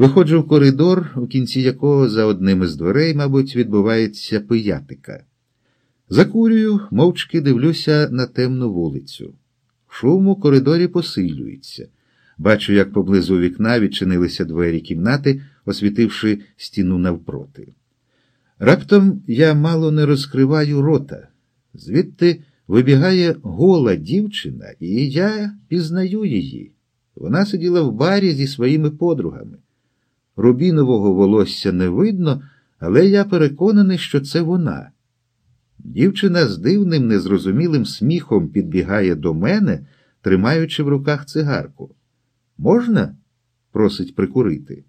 Виходжу в коридор, у кінці якого за одним із дверей, мабуть, відбувається пиятика. Закурюю, мовчки дивлюся на темну вулицю. Шум у коридорі посилюється. Бачу, як поблизу вікна відчинилися двері кімнати, освітивши стіну навпроти. Раптом я мало не розкриваю рота. Звідти вибігає гола дівчина, і я пізнаю її. Вона сиділа в барі зі своїми подругами. Рубінового волосся не видно, але я переконаний, що це вона. Дівчина з дивним, незрозумілим сміхом підбігає до мене, тримаючи в руках цигарку. Можна? просить прикурити.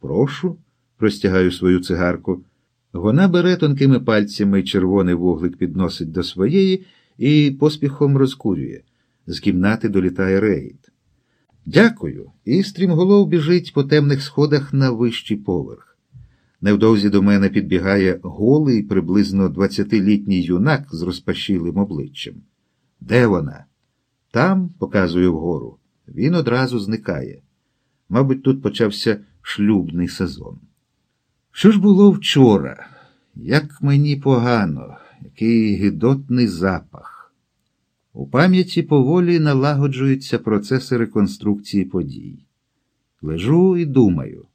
Прошу, простягаю свою цигарку. Вона бере тонкими пальцями червоний вуглик підносить до своєї і поспіхом розкурює. З кімнати долітає рейд. Дякую, і стрімголов біжить по темних сходах на вищий поверх. Невдовзі до мене підбігає голий, приблизно двадцятилітній юнак з розпашілим обличчям. Де вона? Там, показую вгору, він одразу зникає. Мабуть, тут почався шлюбний сезон. Що ж було вчора? Як мені погано, який гидотний запах. У пам'яті поволі налагоджуються процеси реконструкції подій. Лежу і думаю.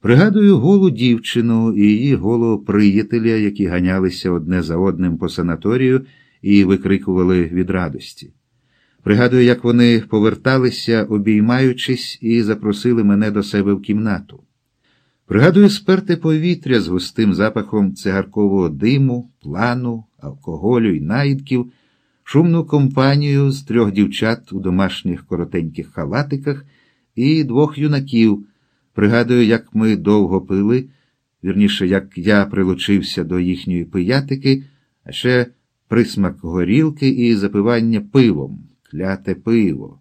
Пригадую голу дівчину і її голого приятеля, які ганялися одне за одним по санаторію і викрикували від радості. Пригадую, як вони поверталися, обіймаючись, і запросили мене до себе в кімнату. Пригадую сперте повітря з густим запахом цигаркового диму, плану, алкоголю і наїдків, шумну компанію з трьох дівчат у домашніх коротеньких халатиках і двох юнаків. Пригадую, як ми довго пили, вірніше, як я прилучився до їхньої пиятики, а ще присмак горілки і запивання пивом, кляте пиво,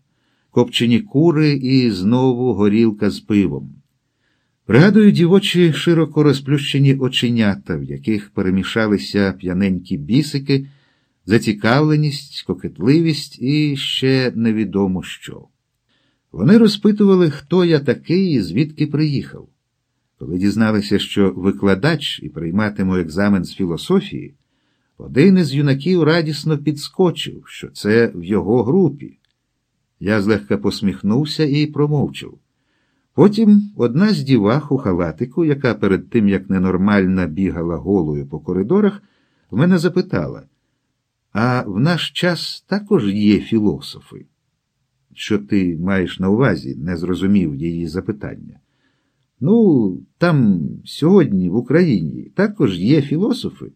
копчені кури і знову горілка з пивом. Пригадую дівочі широко розплющені оченята, в яких перемішалися п'яненькі бісики, зацікавленість, кокетливість і ще невідомо що. Вони розпитували, хто я такий і звідки приїхав. Коли дізналися, що викладач і прийматиму екзамен з філософії, один із юнаків радісно підскочив, що це в його групі. Я злегка посміхнувся і промовчав. Потім одна з дівах у халатику, яка перед тим як ненормальна бігала голою по коридорах, в мене запитала: а в наш час також є філософи? Що ти маєш на увазі, не зрозумів її запитання. Ну, там сьогодні, в Україні, також є філософи.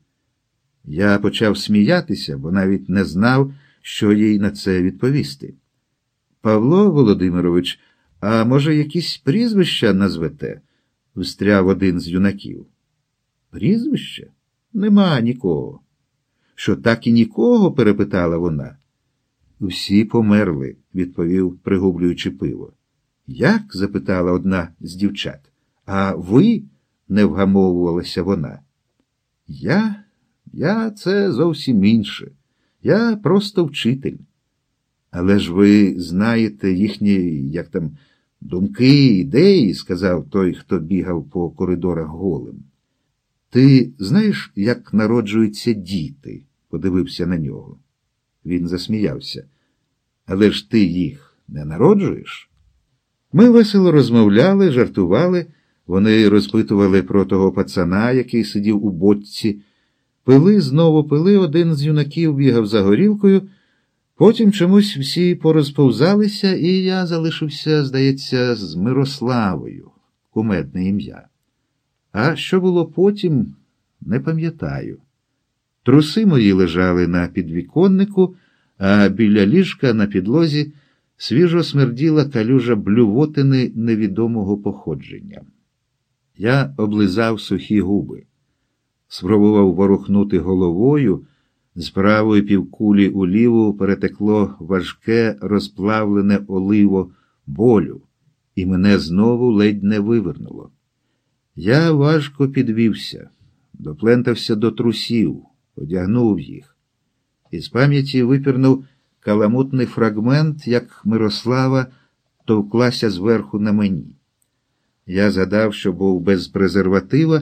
Я почав сміятися, бо навіть не знав, що їй на це відповісти. Павло Володимирович. А може, якісь прізвища назвете? встряв один з юнаків. Прізвище? Нема нікого. Що так і нікого? перепитала вона. Всі померли, відповів, пригублюючи пиво. Як? запитала одна з дівчат. А ви? не вгамовувалася вона. Я? Я це зовсім інше. Я просто вчитель. Але ж ви знаєте їхні, як там, думки, ідеї, сказав той, хто бігав по коридорах голим. Ти знаєш, як народжуються діти? подивився на нього. Він засміявся. Але ж ти їх не народжуєш? Ми весело розмовляли, жартували, вони розпитували про того пацана, який сидів у бочці, пили, знову пили, один з юнаків бігав за горілкою. Потім чомусь всі порозповзалися, і я залишився, здається, з Мирославою, кумедне ім'я. А що було потім, не пам'ятаю. Труси мої лежали на підвіконнику, а біля ліжка на підлозі свіжо смерділа калюжа блювотини невідомого походження. Я облизав сухі губи, спробував ворухнути головою. З правої півкулі у ліву перетекло важке розплавлене оливо болю, і мене знову ледь не вивернуло. Я важко підвівся, доплентався до трусів, одягнув їх. Із пам'яті випірнув каламутний фрагмент, як Мирослава товклася зверху на мені. Я згадав, що був без презерватива.